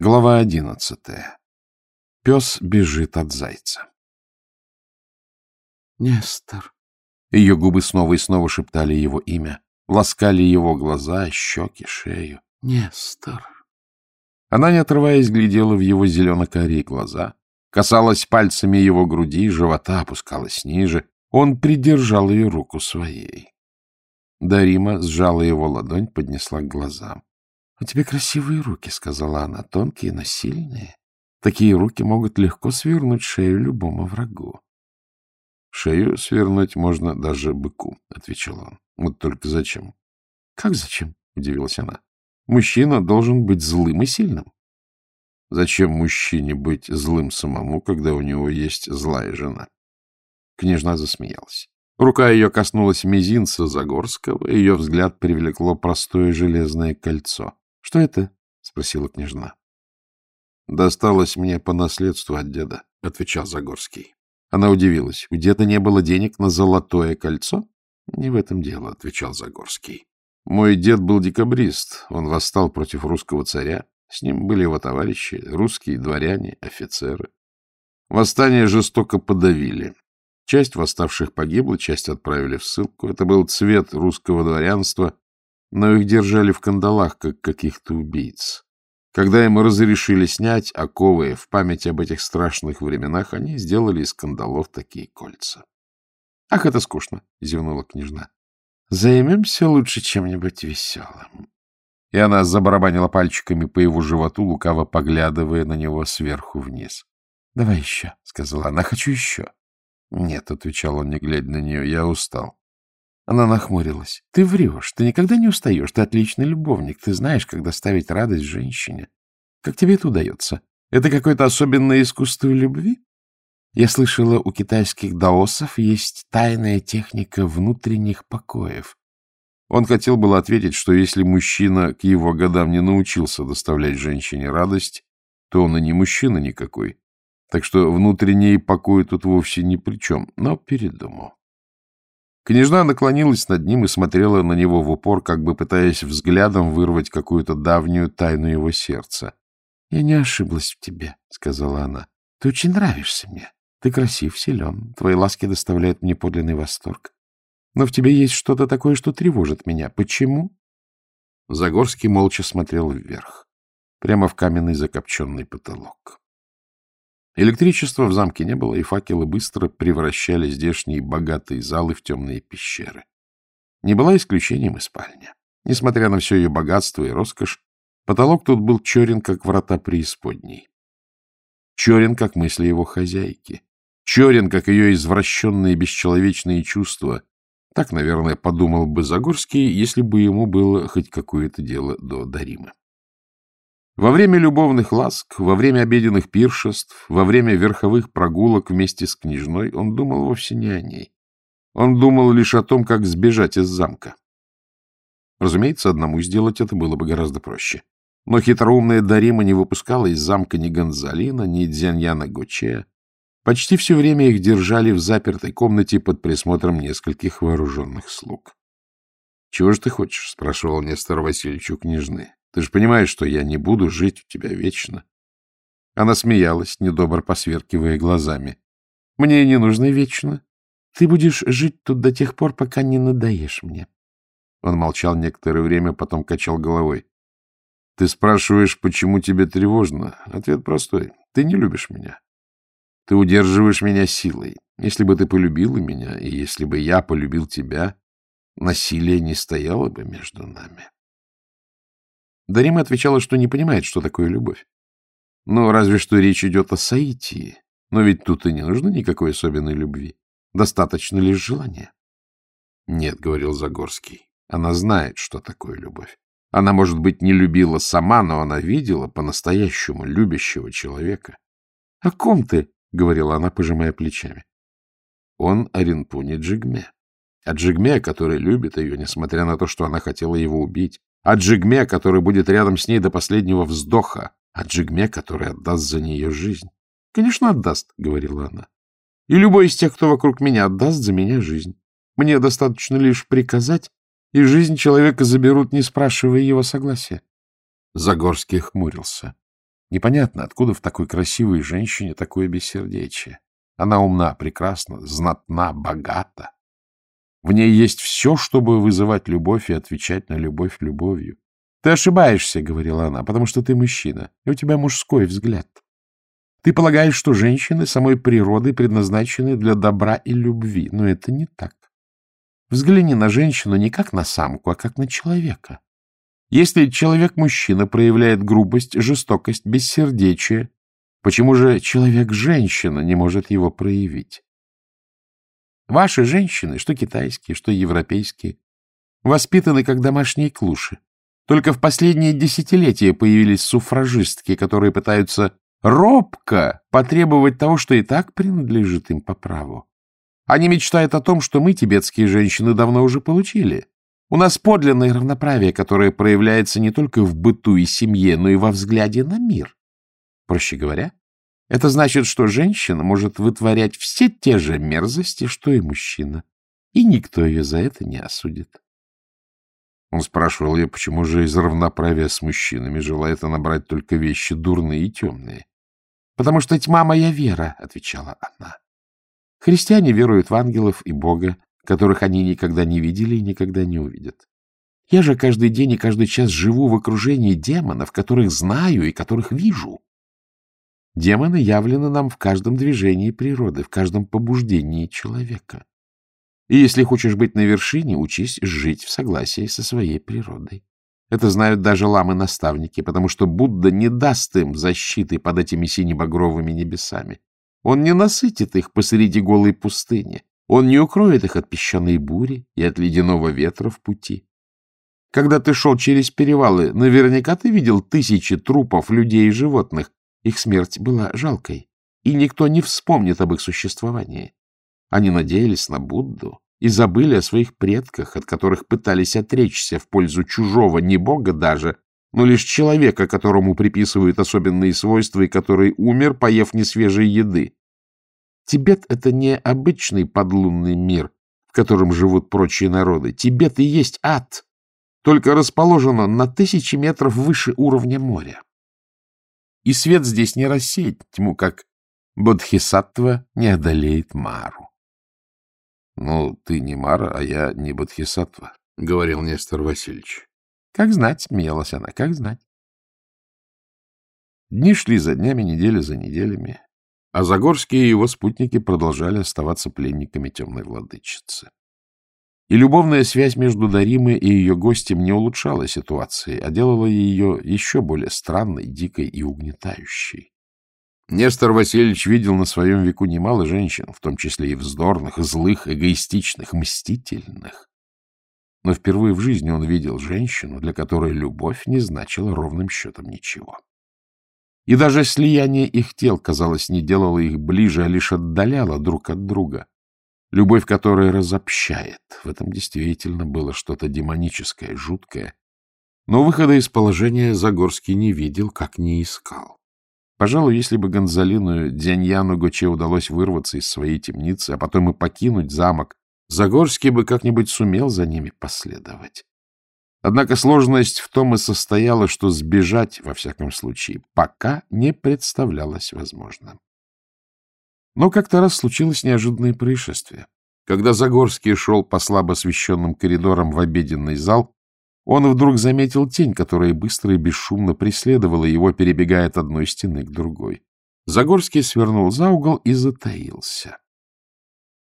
Глава одиннадцатая. Пес бежит от зайца. Нестор. Ее губы снова и снова шептали его имя, ласкали его глаза, щеки, шею. Нестор. Она, не отрываясь, глядела в его зелено-карие глаза, касалась пальцами его груди, живота опускалась ниже. Он придержал ее руку своей. Дарима сжала его ладонь, поднесла к глазам. — У тебя красивые руки, — сказала она, — тонкие, но сильные. Такие руки могут легко свернуть шею любому врагу. — Шею свернуть можно даже быку, — отвечал он. — Вот только зачем? — Как зачем? — удивилась она. — Мужчина должен быть злым и сильным. — Зачем мужчине быть злым самому, когда у него есть злая жена? Княжна засмеялась. Рука ее коснулась мизинца Загорского, ее взгляд привлекло простое железное кольцо. — Что это? — спросила княжна. — Досталось мне по наследству от деда, — отвечал Загорский. Она удивилась. У деда не было денег на золотое кольцо? — Не в этом дело, — отвечал Загорский. Мой дед был декабрист. Он восстал против русского царя. С ним были его товарищи, русские дворяне, офицеры. Восстание жестоко подавили. Часть восставших погибла, часть отправили в ссылку. Это был цвет русского дворянства, но их держали в кандалах, как каких-то убийц. Когда им разрешили снять оковы в память об этих страшных временах, они сделали из кандалов такие кольца. — Ах, это скучно! — зевнула княжна. — Займемся лучше чем-нибудь веселым. И она забарабанила пальчиками по его животу, лукаво поглядывая на него сверху вниз. — Давай еще, — сказала она, — хочу еще. — Нет, — отвечал он, не глядя на нее, — я устал. Она нахмурилась. — Ты врешь, ты никогда не устаешь, ты отличный любовник, ты знаешь, как доставить радость женщине. Как тебе это удается? Это какое-то особенное искусство любви? Я слышала, у китайских даосов есть тайная техника внутренних покоев. Он хотел было ответить, что если мужчина к его годам не научился доставлять женщине радость, то он и не мужчина никакой. Так что внутренний покой тут вовсе ни при чем, но передумал. Княжна наклонилась над ним и смотрела на него в упор, как бы пытаясь взглядом вырвать какую-то давнюю тайну его сердца. — Я не ошиблась в тебе, — сказала она. — Ты очень нравишься мне. Ты красив, силен. Твои ласки доставляют мне подлинный восторг. Но в тебе есть что-то такое, что тревожит меня. Почему? Загорский молча смотрел вверх, прямо в каменный закопченный потолок. Электричества в замке не было, и факелы быстро превращали здешние богатые залы в темные пещеры. Не была исключением и спальня. Несмотря на все ее богатство и роскошь, потолок тут был черен, как врата преисподней. Черен, как мысли его хозяйки. Черен, как ее извращенные бесчеловечные чувства. Так, наверное, подумал бы Загорский, если бы ему было хоть какое-то дело до Даримы. Во время любовных ласк, во время обеденных пиршеств, во время верховых прогулок вместе с княжной он думал вовсе не о ней. Он думал лишь о том, как сбежать из замка. Разумеется, одному сделать это было бы гораздо проще. Но хитроумная Дарима не выпускала из замка ни Гонзалина, ни Дзяньяна Гочея. Почти все время их держали в запертой комнате под присмотром нескольких вооруженных слуг. — Чего же ты хочешь? — спрашивал Нестор Васильевич у княжны. Ты же понимаешь, что я не буду жить у тебя вечно. Она смеялась, недобро посверкивая глазами. — Мне не нужно вечно. Ты будешь жить тут до тех пор, пока не надоешь мне. Он молчал некоторое время, потом качал головой. — Ты спрашиваешь, почему тебе тревожно? Ответ простой. Ты не любишь меня. Ты удерживаешь меня силой. Если бы ты полюбила меня, и если бы я полюбил тебя, насилие не стояло бы между нами. Дарима отвечала, что не понимает, что такое любовь. Ну, разве что речь идет о Саитии. Но ведь тут и не нужно никакой особенной любви. Достаточно лишь желания. Нет, — говорил Загорский, — она знает, что такое любовь. Она, может быть, не любила сама, но она видела по-настоящему любящего человека. — О ком ты? — говорила она, пожимая плечами. Он о Джигме. О Джигме, который любит ее, несмотря на то, что она хотела его убить о Джигме, который будет рядом с ней до последнего вздоха, о Джигме, который отдаст за нее жизнь. — Конечно, отдаст, — говорила она. — И любой из тех, кто вокруг меня, отдаст за меня жизнь. Мне достаточно лишь приказать, и жизнь человека заберут, не спрашивая его согласия. Загорский хмурился. Непонятно, откуда в такой красивой женщине такое бессердечие. Она умна, прекрасна, знатна, богата. В ней есть все, чтобы вызывать любовь и отвечать на любовь любовью. — Ты ошибаешься, — говорила она, — потому что ты мужчина, и у тебя мужской взгляд. Ты полагаешь, что женщины самой природы предназначены для добра и любви, но это не так. Взгляни на женщину не как на самку, а как на человека. Если человек-мужчина проявляет грубость, жестокость, бессердечие, почему же человек-женщина не может его проявить? Ваши женщины, что китайские, что европейские, воспитаны как домашние клуши. Только в последние десятилетия появились суфражистки, которые пытаются робко потребовать того, что и так принадлежит им по праву. Они мечтают о том, что мы, тибетские женщины, давно уже получили. У нас подлинное равноправие, которое проявляется не только в быту и семье, но и во взгляде на мир. Проще говоря, это значит, что женщина может вытворять все те же мерзости, что и мужчина, и никто ее за это не осудит. Он спрашивал ее, почему же из равноправия с мужчинами желает она брать только вещи дурные и темные. — Потому что тьма моя вера, — отвечала она. Христиане веруют в ангелов и Бога, которых они никогда не видели и никогда не увидят. Я же каждый день и каждый час живу в окружении демонов, которых знаю и которых вижу. Демоны явлены нам в каждом движении природы, в каждом побуждении человека. И если хочешь быть на вершине, учись жить в согласии со своей природой. Это знают даже ламы-наставники, потому что Будда не даст им защиты под этими синебагровыми небесами. Он не насытит их посреди голой пустыни. Он не укроет их от песчаной бури и от ледяного ветра в пути. Когда ты шел через перевалы, наверняка ты видел тысячи трупов людей и животных. Их смерть была жалкой, и никто не вспомнит об их существовании. Они надеялись на Будду и забыли о своих предках, от которых пытались отречься в пользу чужого, не бога даже, но лишь человека, которому приписывают особенные свойства и который умер, поев несвежей еды. Тибет — это не обычный подлунный мир, в котором живут прочие народы. Тибет и есть ад, только расположен он на тысячи метров выше уровня моря. И свет здесь не рассеет тьму, как Бодхисаттва не одолеет Мару. — Ну, ты не Мара, а я не Бодхисаттва, — говорил Нестор Васильевич. — Как знать, — смеялась она, — как знать. Дни шли за днями, недели за неделями а Загорские и его спутники продолжали оставаться пленниками темной владычицы. И любовная связь между Даримой и ее гостем не улучшала ситуации, а делала ее еще более странной, дикой и угнетающей. Нестор Васильевич видел на своем веку немало женщин, в том числе и вздорных, злых, эгоистичных, мстительных. Но впервые в жизни он видел женщину, для которой любовь не значила ровным счетом ничего. И даже слияние их тел, казалось, не делало их ближе, а лишь отдаляло друг от друга. Любовь, которая разобщает. В этом действительно было что-то демоническое, жуткое. Но выхода из положения Загорский не видел, как не искал. Пожалуй, если бы Гонзалину Дзяньяну Гоче удалось вырваться из своей темницы, а потом и покинуть замок, Загорский бы как-нибудь сумел за ними последовать. Однако сложность в том и состояла, что сбежать, во всяком случае, пока не представлялось возможным. Но как-то раз случилось неожиданное происшествие. Когда Загорский шел по слабо освещенным коридорам в обеденный зал, он вдруг заметил тень, которая быстро и бесшумно преследовала его, перебегая от одной стены к другой. Загорский свернул за угол и затаился.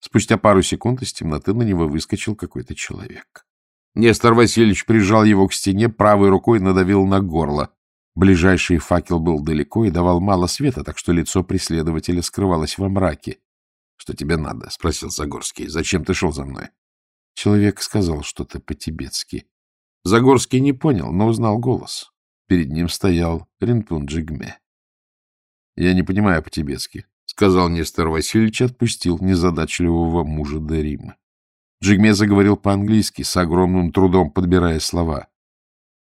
Спустя пару секунд из темноты на него выскочил какой-то человек. Нестор Васильевич прижал его к стене, правой рукой надавил на горло. Ближайший факел был далеко и давал мало света, так что лицо преследователя скрывалось во мраке. — Что тебе надо? — спросил Загорский. — Зачем ты шел за мной? Человек сказал что-то по-тибетски. Загорский не понял, но узнал голос. Перед ним стоял Ринпун Джигме. — Я не понимаю по-тибетски, — сказал Нестор Васильевич и отпустил незадачливого мужа Дарима. Джигме заговорил по-английски, с огромным трудом подбирая слова. —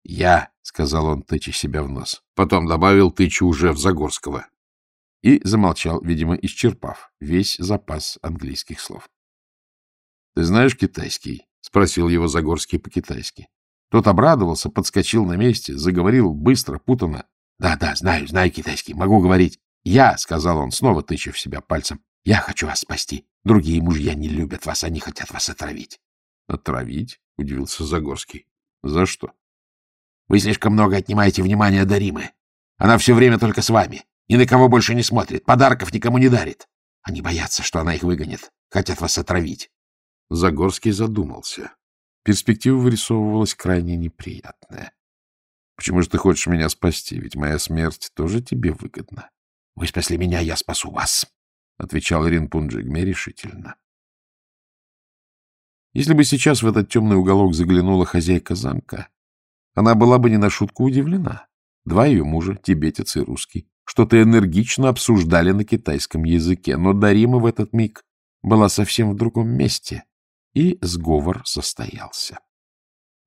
Я, — сказал он, тыча себя в нос. Потом добавил, тыча уже в Загорского. И замолчал, видимо, исчерпав весь запас английских слов. — Ты знаешь китайский? — спросил его Загорский по-китайски. Тот обрадовался, подскочил на месте, заговорил быстро, путанно. — Да, да, знаю, знаю китайский, могу говорить. — Я, — сказал он, снова тыча в себя пальцем, — я хочу вас спасти. Другие мужья не любят вас, они хотят вас отравить. — Отравить? — удивился Загорский. — За что? — Вы слишком много отнимаете внимания Даримы. Она все время только с вами. Ни на кого больше не смотрит, подарков никому не дарит. Они боятся, что она их выгонит, хотят вас отравить. Загорский задумался. Перспектива вырисовывалась крайне неприятная. — Почему же ты хочешь меня спасти? Ведь моя смерть тоже тебе выгодна. — Вы спасли меня, я спасу вас, — отвечал Ринпунджигме решительно. Если бы сейчас в этот темный уголок заглянула хозяйка замка, она была бы не на шутку удивлена. Два ее мужа, тибетец и русский, что-то энергично обсуждали на китайском языке, но Дарима в этот миг была совсем в другом месте, и сговор состоялся.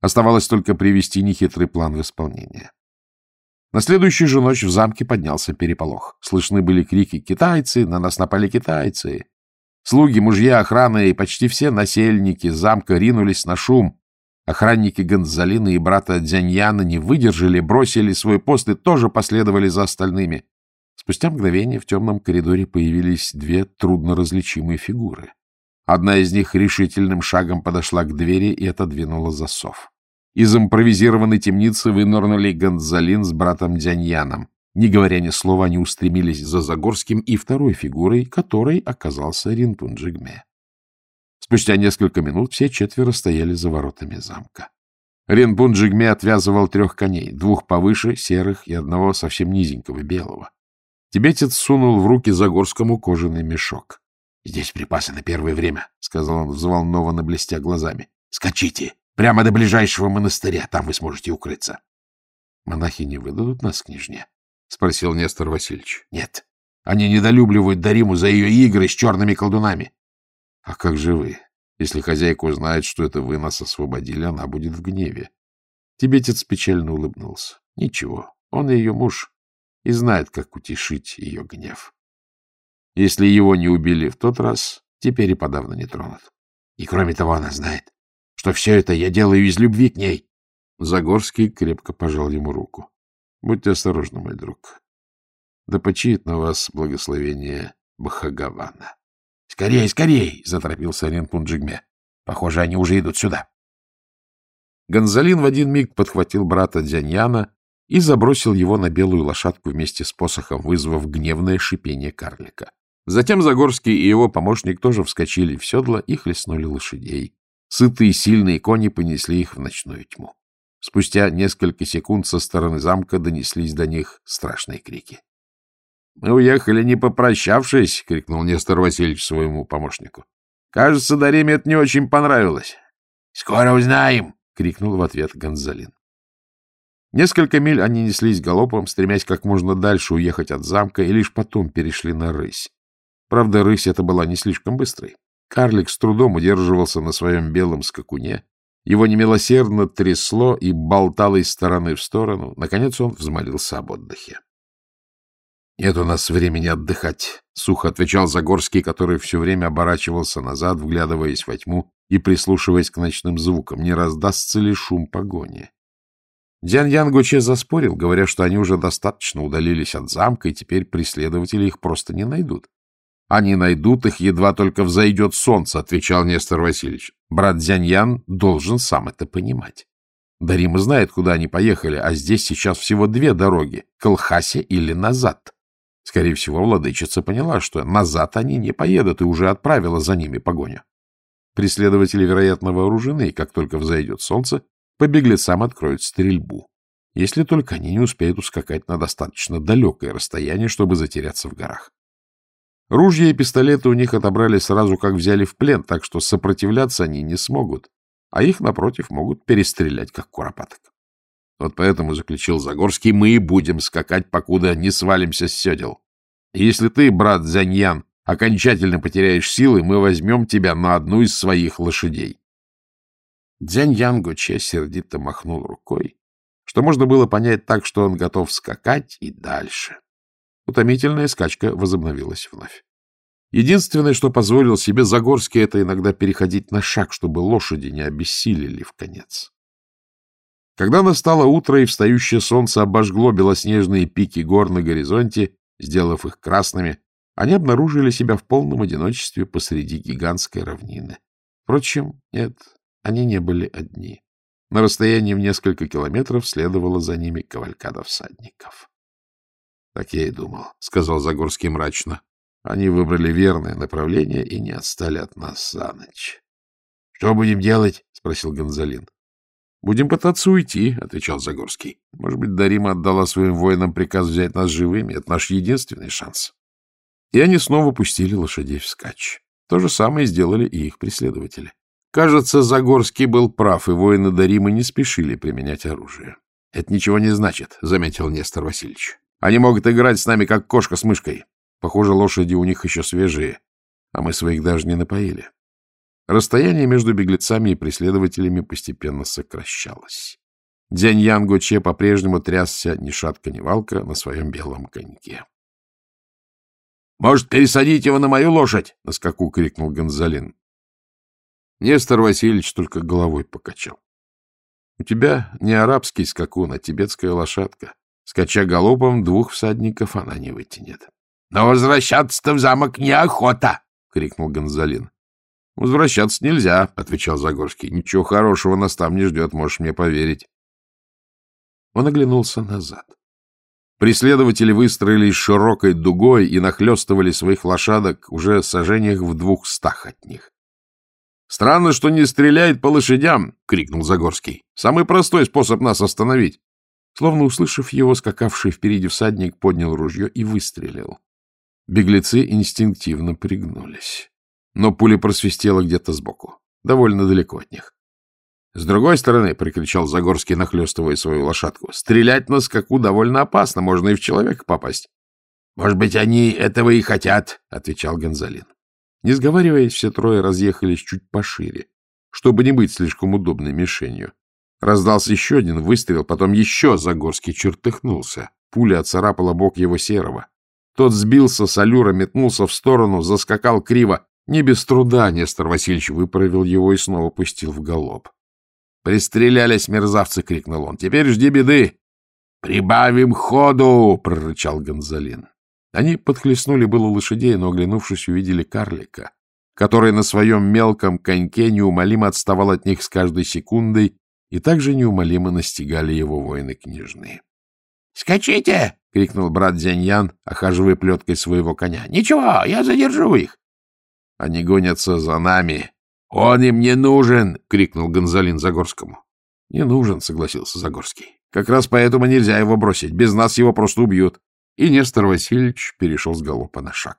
Оставалось только привести нехитрый план в исполнение. На следующую же ночь в замке поднялся переполох. Слышны были крики «Китайцы! На нас напали китайцы!» Слуги, мужья, охрана и почти все насельники замка ринулись на шум. Охранники Гонзалина и брата Дзяньяна не выдержали, бросили свой пост и тоже последовали за остальными. Спустя мгновение в темном коридоре появились две трудноразличимые фигуры. Одна из них решительным шагом подошла к двери и отодвинула засов. Из импровизированной темницы вынырнули Гонзалин с братом Дзяньяном. Не говоря ни слова, они устремились за Загорским и второй фигурой, которой оказался Ринтунджигме. Спустя несколько минут все четверо стояли за воротами замка. Ринпунджигме отвязывал трех коней, двух повыше, серых, и одного совсем низенького, белого. Тибетец сунул в руки Загорскому кожаный мешок. — Здесь припасы на первое время, — сказал он, взволнованно блестя глазами. — Скачите! Прямо до ближайшего монастыря, там вы сможете укрыться. — Монахи не выдадут нас, княжне? — спросил Нестор Васильевич. — Нет. Они недолюбливают Дариму за ее игры с черными колдунами. — А как же вы? Если хозяйка узнает, что это вы нас освободили, она будет в гневе. Тибетец печально улыбнулся. — Ничего, он ее муж, и знает, как утешить ее гнев. Если его не убили в тот раз, теперь и подавно не тронут. И кроме того, она знает, что все это я делаю из любви к ней. Загорский крепко пожал ему руку. — Будьте осторожны, мой друг. Да почиет на вас благословение Бхагавана. — Скорей, скорей! — заторопился Арен Пунджигме. — Похоже, они уже идут сюда. Гонзалин в один миг подхватил брата Дзяньяна и забросил его на белую лошадку вместе с посохом, вызвав гневное шипение карлика. Затем Загорский и его помощник тоже вскочили в седло и хлестнули лошадей. Сытые сильные кони понесли их в ночную тьму. Спустя несколько секунд со стороны замка донеслись до них страшные крики. — Мы уехали, не попрощавшись, — крикнул Нестор Васильевич своему помощнику. — Кажется, Дариме это не очень понравилось. — Скоро узнаем, — крикнул в ответ Гонзалин. Несколько миль они неслись галопом, стремясь как можно дальше уехать от замка, и лишь потом перешли на рысь. Правда, рысь эта была не слишком быстрой. Карлик с трудом удерживался на своем белом скакуне. Его немилосердно трясло и болтало из стороны в сторону. Наконец он взмолился об отдыхе. — Нет у нас времени отдыхать, — сухо отвечал Загорский, который все время оборачивался назад, вглядываясь во тьму и прислушиваясь к ночным звукам, не раздастся ли шум погони. Дзян Ян Гуче заспорил, говоря, что они уже достаточно удалились от замка, и теперь преследователи их просто не найдут. Они найдут их, едва только взойдет солнце, — отвечал Нестор Васильевич. Брат Дзяньян должен сам это понимать. Дарима знает, куда они поехали, а здесь сейчас всего две дороги — к Алхасе или назад. Скорее всего, владычица поняла, что назад они не поедут, и уже отправила за ними погоню. Преследователи, вероятно, вооружены, и как только взойдет солнце, по беглецам откроют стрельбу. Если только они не успеют ускакать на достаточно далекое расстояние, чтобы затеряться в горах. Ружья и пистолеты у них отобрали сразу, как взяли в плен, так что сопротивляться они не смогут, а их, напротив, могут перестрелять, как куропаток. Вот поэтому, — заключил Загорский, — мы и будем скакать, покуда не свалимся с седел. если ты, брат Заньян, окончательно потеряешь силы, мы возьмем тебя на одну из своих лошадей. Дзянь Гуче сердито махнул рукой, что можно было понять так, что он готов скакать и дальше. Утомительная скачка возобновилась вновь. Единственное, что позволил себе Загорский, это иногда переходить на шаг, чтобы лошади не обессилели в конец. Когда настало утро и встающее солнце обожгло белоснежные пики гор на горизонте, сделав их красными, они обнаружили себя в полном одиночестве посреди гигантской равнины. Впрочем, нет, они не были одни. На расстоянии в несколько километров следовала за ними кавалькада всадников. — Так я и думал, — сказал Загорский мрачно. Они выбрали верное направление и не отстали от нас за ночь. — Что будем делать? — спросил Гонзалин. — Будем пытаться уйти, — отвечал Загорский. — Может быть, Дарима отдала своим воинам приказ взять нас живыми. Это наш единственный шанс. И они снова пустили лошадей вскачь. То же самое сделали и их преследователи. Кажется, Загорский был прав, и воины Даримы не спешили применять оружие. — Это ничего не значит, — заметил Нестор Васильевич. — Они могут играть с нами, как кошка с мышкой. Похоже, лошади у них еще свежие, а мы своих даже не напоили. Расстояние между беглецами и преследователями постепенно сокращалось. Дзянь Янго Че по-прежнему трясся ни шатка, ни валка на своем белом коньке. — Может, пересадить его на мою лошадь? — на скаку крикнул Гонзалин. Нестор Васильевич только головой покачал. — У тебя не арабский скакун, а тибетская лошадка. Скача галопом, двух всадников она не вытянет. — Но возвращаться-то в замок неохота! — крикнул Гонзалин. — Возвращаться нельзя, — отвечал Загорский. — Ничего хорошего нас там не ждет, можешь мне поверить. Он оглянулся назад. Преследователи выстроились широкой дугой и нахлестывали своих лошадок уже сажениях в двухстах от них. Странно, что не стреляет по лошадям, — крикнул Загорский. — Самый простой способ нас остановить. Словно услышав его, скакавший впереди всадник поднял ружье и выстрелил. Беглецы инстинктивно пригнулись. Но пуля просвистела где-то сбоку, довольно далеко от них. — С другой стороны, — прикричал Загорский, нахлестывая свою лошадку, — стрелять на скаку довольно опасно, можно и в человека попасть. — Может быть, они этого и хотят, — отвечал Гонзалин. Не сговариваясь, все трое разъехались чуть пошире, чтобы не быть слишком удобной мишенью. Раздался еще один выстрел, потом еще Загорский чертыхнулся. Пуля оцарапала бок его серого. Тот сбился с аллюра, метнулся в сторону, заскакал криво. Не без труда Нестор Васильевич выправил его и снова пустил в галоп. «Пристрелялись мерзавцы!» — крикнул он. «Теперь жди беды!» «Прибавим ходу!» — прорычал Гонзалин. Они подхлестнули было лошадей, но, оглянувшись, увидели карлика, который на своем мелком коньке неумолимо отставал от них с каждой секундой, и также неумолимо настигали его воины-княжные. — Скачите! — крикнул брат Зяньян, охаживая плеткой своего коня. — Ничего, я задержу их. — Они гонятся за нами. — Он им не нужен! — крикнул Гонзалин Загорскому. — Не нужен, — согласился Загорский. — Как раз поэтому нельзя его бросить. Без нас его просто убьют и Нестор Васильевич перешел с галопа на шаг.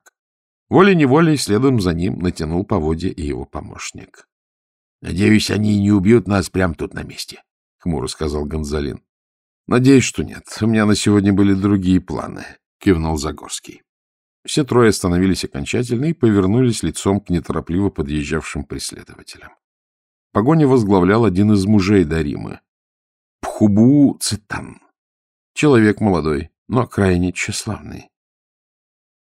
Волей-неволей следом за ним натянул поводья и его помощник. — Надеюсь, они не убьют нас прямо тут на месте, — хмуро сказал Гонзалин. — Надеюсь, что нет. У меня на сегодня были другие планы, — кивнул Загорский. Все трое остановились окончательно и повернулись лицом к неторопливо подъезжавшим преследователям. Погоню возглавлял один из мужей Даримы — Пхубу Цитан. Человек молодой, но крайне тщеславный.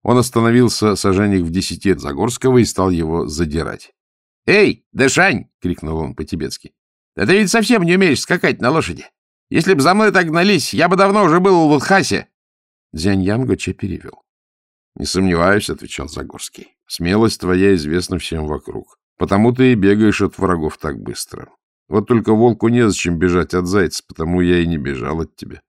Он остановился сожжениях в десяти от Загорского и стал его задирать. — Эй, Дэшань! — крикнул он по-тибетски. — Да ты ведь совсем не умеешь скакать на лошади. Если б за мной так гнались, я бы давно уже был в Лутхасе. Дзянь Янгоче перевел. — Не сомневаюсь, — отвечал Загорский. — Смелость твоя известна всем вокруг. Потому ты и бегаешь от врагов так быстро. Вот только волку незачем бежать от зайца, потому я и не бежал от тебя.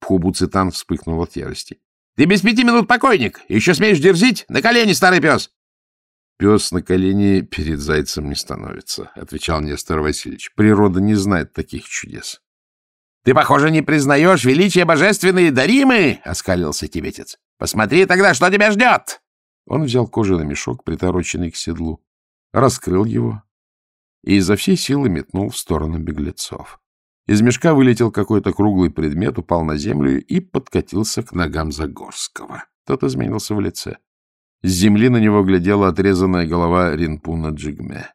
Пхубу Цитан вспыхнул от ярости. — Ты без пяти минут покойник! Еще смеешь дерзить? На колени, старый пес! — Пес на колени перед зайцем не становится, — отвечал Нестор Васильевич. — Природа не знает таких чудес. — Ты, похоже, не признаешь величие божественной Даримы, — оскалился тибетец. — Посмотри тогда, что тебя ждет! Он взял кожаный мешок, притороченный к седлу, раскрыл его и изо всей силы метнул в сторону беглецов. Из мешка вылетел какой-то круглый предмет, упал на землю и подкатился к ногам Загорского. Тот изменился в лице. С земли на него глядела отрезанная голова Ринпуна Джигме.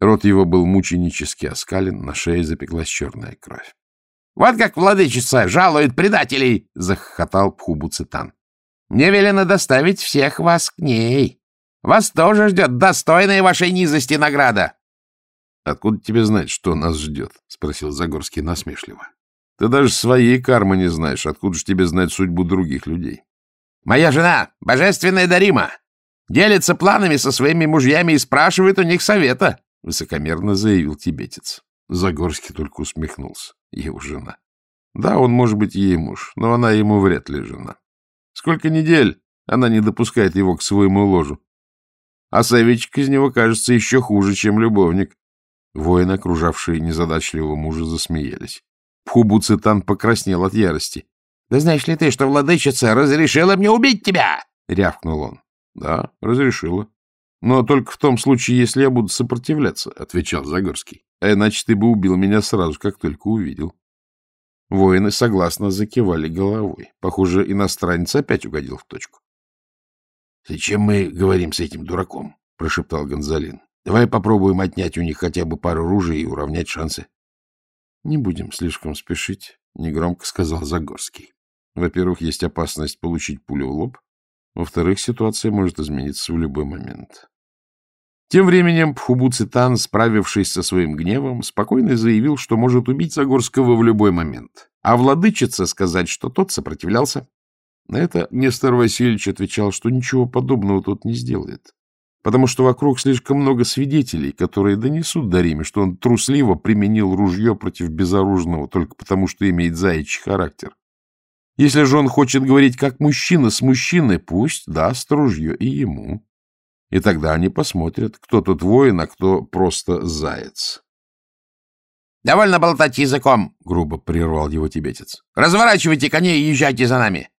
Рот его был мученически оскален, на шее запеклась черная кровь. — Вот как владычица жалует предателей! — захохотал Пхубуцитан. — Мне велено доставить всех вас к ней. Вас тоже ждет достойная вашей низости награда. Откуда тебе знать, что нас ждет? — спросил Загорский насмешливо. — Ты даже своей кармы не знаешь. Откуда же тебе знать судьбу других людей? — Моя жена, божественная Дарима, делится планами со своими мужьями и спрашивает у них совета, — высокомерно заявил тибетец. Загорский только усмехнулся. Его жена. Да, он может быть ей муж, но она ему вряд ли жена. Сколько недель она не допускает его к своему ложу. А советчик из него кажется еще хуже, чем любовник. Воины, окружавшие незадачливого мужа, засмеялись. Пхубуцитан покраснел от ярости. — Да знаешь ли ты, что владычица разрешила мне убить тебя? — рявкнул он. — Да, разрешила. Но только в том случае, если я буду сопротивляться, — отвечал Загорский. — иначе ты бы убил меня сразу, как только увидел. Воины согласно закивали головой. Похоже, иностранец опять угодил в точку. — Зачем мы говорим с этим дураком? — прошептал Гонзалин. — Давай попробуем отнять у них хотя бы пару ружей и уравнять шансы. — Не будем слишком спешить, — негромко сказал Загорский. Во-первых, есть опасность получить пулю в лоб. Во-вторых, ситуация может измениться в любой момент. Тем временем Пхубуцитан, справившись со своим гневом, спокойно заявил, что может убить Загорского в любой момент, а владычица сказать, что тот сопротивлялся. На это Нестор Васильевич отвечал, что ничего подобного тот не сделает, потому что вокруг слишком много свидетелей, которые донесут Дариме, что он трусливо применил ружье против безоружного только потому, что имеет заячий характер. Если же он хочет говорить как мужчина с мужчиной, пусть даст ружье и ему. И тогда они посмотрят, кто тут воин, а кто просто заяц. — Довольно болтать языком, — грубо прервал его тибетец. — Разворачивайте коней и езжайте за нами.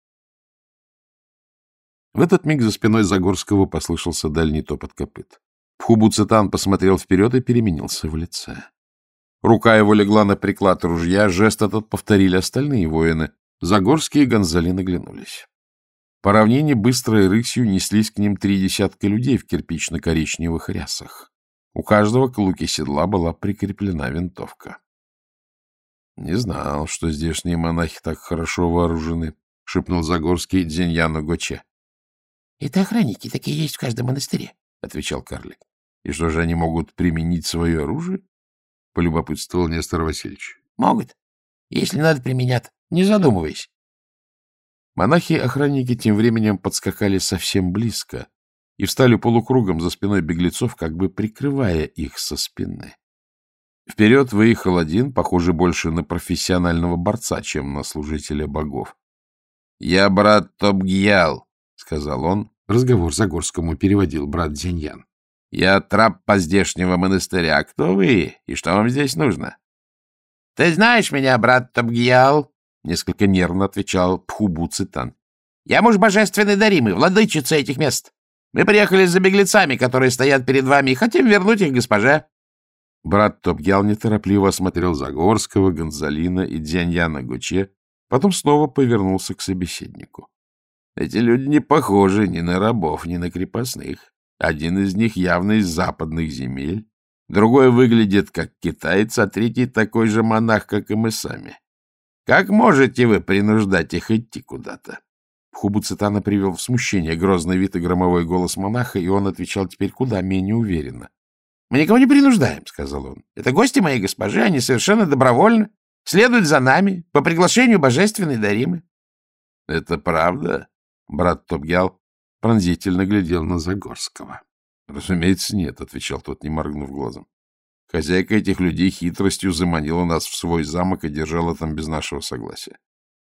В этот миг за спиной Загорского послышался дальний топот копыт. Пхубуцитан посмотрел вперед и переменился в лице. Рука его легла на приклад ружья, жест этот повторили остальные воины. Загорские и Гонзали наглянулись. По равнине быстрой рысью неслись к ним три десятка людей в кирпично-коричневых рясах. У каждого к луке седла была прикреплена винтовка. — Не знал, что здешние монахи так хорошо вооружены, — шепнул Загорский Дзиньяну Гоче. — Это охранники, такие есть в каждом монастыре, — отвечал карлик. — И что же они могут применить свое оружие? — полюбопытствовал Нестор Васильевич. — Могут. Если надо, применят. Не задумываясь. Монахи-охранники тем временем подскакали совсем близко и встали полукругом за спиной беглецов, как бы прикрывая их со спины. Вперед выехал один, похожий больше на профессионального борца, чем на служителя богов. — Я брат Топгьял, — сказал он. Разговор Загорскому переводил брат Зиньян. — Я траппа здешнего монастыря. Кто вы и что вам здесь нужно? — Ты знаешь меня, брат Табгиял? — несколько нервно отвечал Пхубу Цитан. — Я муж божественной Даримы, владычица этих мест. Мы приехали за беглецами, которые стоят перед вами, и хотим вернуть их госпоже. Брат Топгял неторопливо осмотрел Загорского, Гонзалина и Дзяньяна Гуче, потом снова повернулся к собеседнику. Эти люди не похожи ни на рабов, ни на крепостных. Один из них явно из западных земель, другой выглядит как китаец, а третий такой же монах, как и мы сами. Как можете вы принуждать их идти куда-то? Хубуцитана привел в смущение грозный вид и громовой голос монаха, и он отвечал теперь куда менее уверенно. — Мы никого не принуждаем, — сказал он. — Это гости моей госпожи, они совершенно добровольно следуют за нами по приглашению божественной Даримы. — Это правда? Брат Топгял пронзительно глядел на Загорского. — Разумеется, нет, — отвечал тот, не моргнув глазом. Хозяйка этих людей хитростью заманила нас в свой замок и держала там без нашего согласия.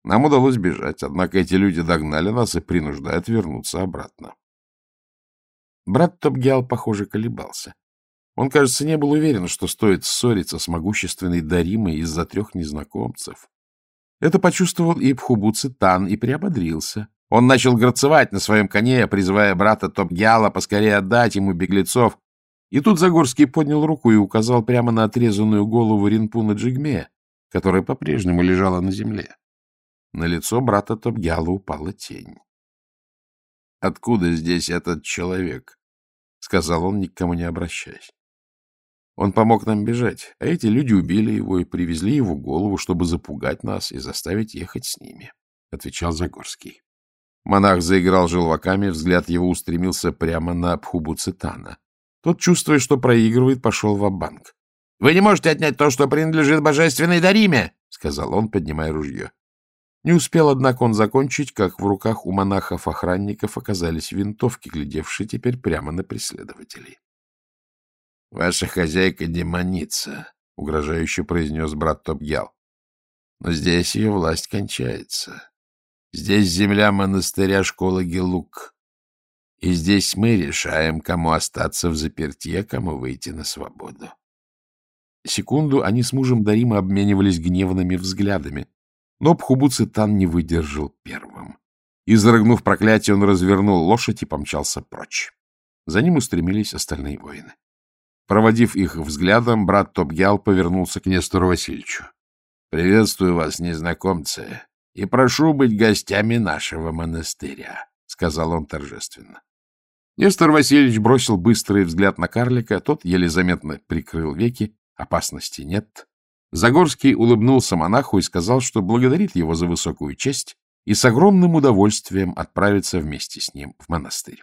Нам удалось бежать, однако эти люди догнали нас и принуждают вернуться обратно. Брат Топгиал, похоже, колебался. Он, кажется, не был уверен, что стоит ссориться с могущественной Даримой из-за трех незнакомцев. Это почувствовал и Пхубуцитан и приободрился. Он начал грацевать на своем коне, призывая брата Топгиала поскорее отдать ему беглецов. И тут Загорский поднял руку и указал прямо на отрезанную голову Ринпуна Джигме, которая по-прежнему лежала на земле. На лицо брата Топгиала упала тень. — Откуда здесь этот человек? — сказал он, никому не обращаясь. Он помог нам бежать, а эти люди убили его и привезли его голову, чтобы запугать нас и заставить ехать с ними, — отвечал Загорский. Монах заиграл желваками, взгляд его устремился прямо на Пхубуцитана. Тот, чувствуя, что проигрывает, пошел в банк — Вы не можете отнять то, что принадлежит божественной Дариме, — сказал он, поднимая ружье. Не успел, однако, он закончить, как в руках у монахов-охранников оказались винтовки, глядевшие теперь прямо на преследователей. — Ваша хозяйка демоница, — угрожающе произнес брат Топгял. — Но здесь ее власть кончается. Здесь земля монастыря школы Гелук. И здесь мы решаем, кому остаться в заперти, а кому выйти на свободу. Секунду они с мужем Дарима обменивались гневными взглядами, но Пхубуцитан не выдержал первым. Изрыгнув проклятие, он развернул лошадь и помчался прочь. За ним устремились остальные воины. Проводив их взглядом, брат Топгял повернулся к Нестору Васильевичу. — Приветствую вас, незнакомцы, и прошу быть гостями нашего монастыря, — сказал он торжественно. Нестор Васильевич бросил быстрый взгляд на карлика, тот еле заметно прикрыл веки, опасности нет. Загорский улыбнулся монаху и сказал, что благодарит его за высокую честь и с огромным удовольствием отправится вместе с ним в монастырь.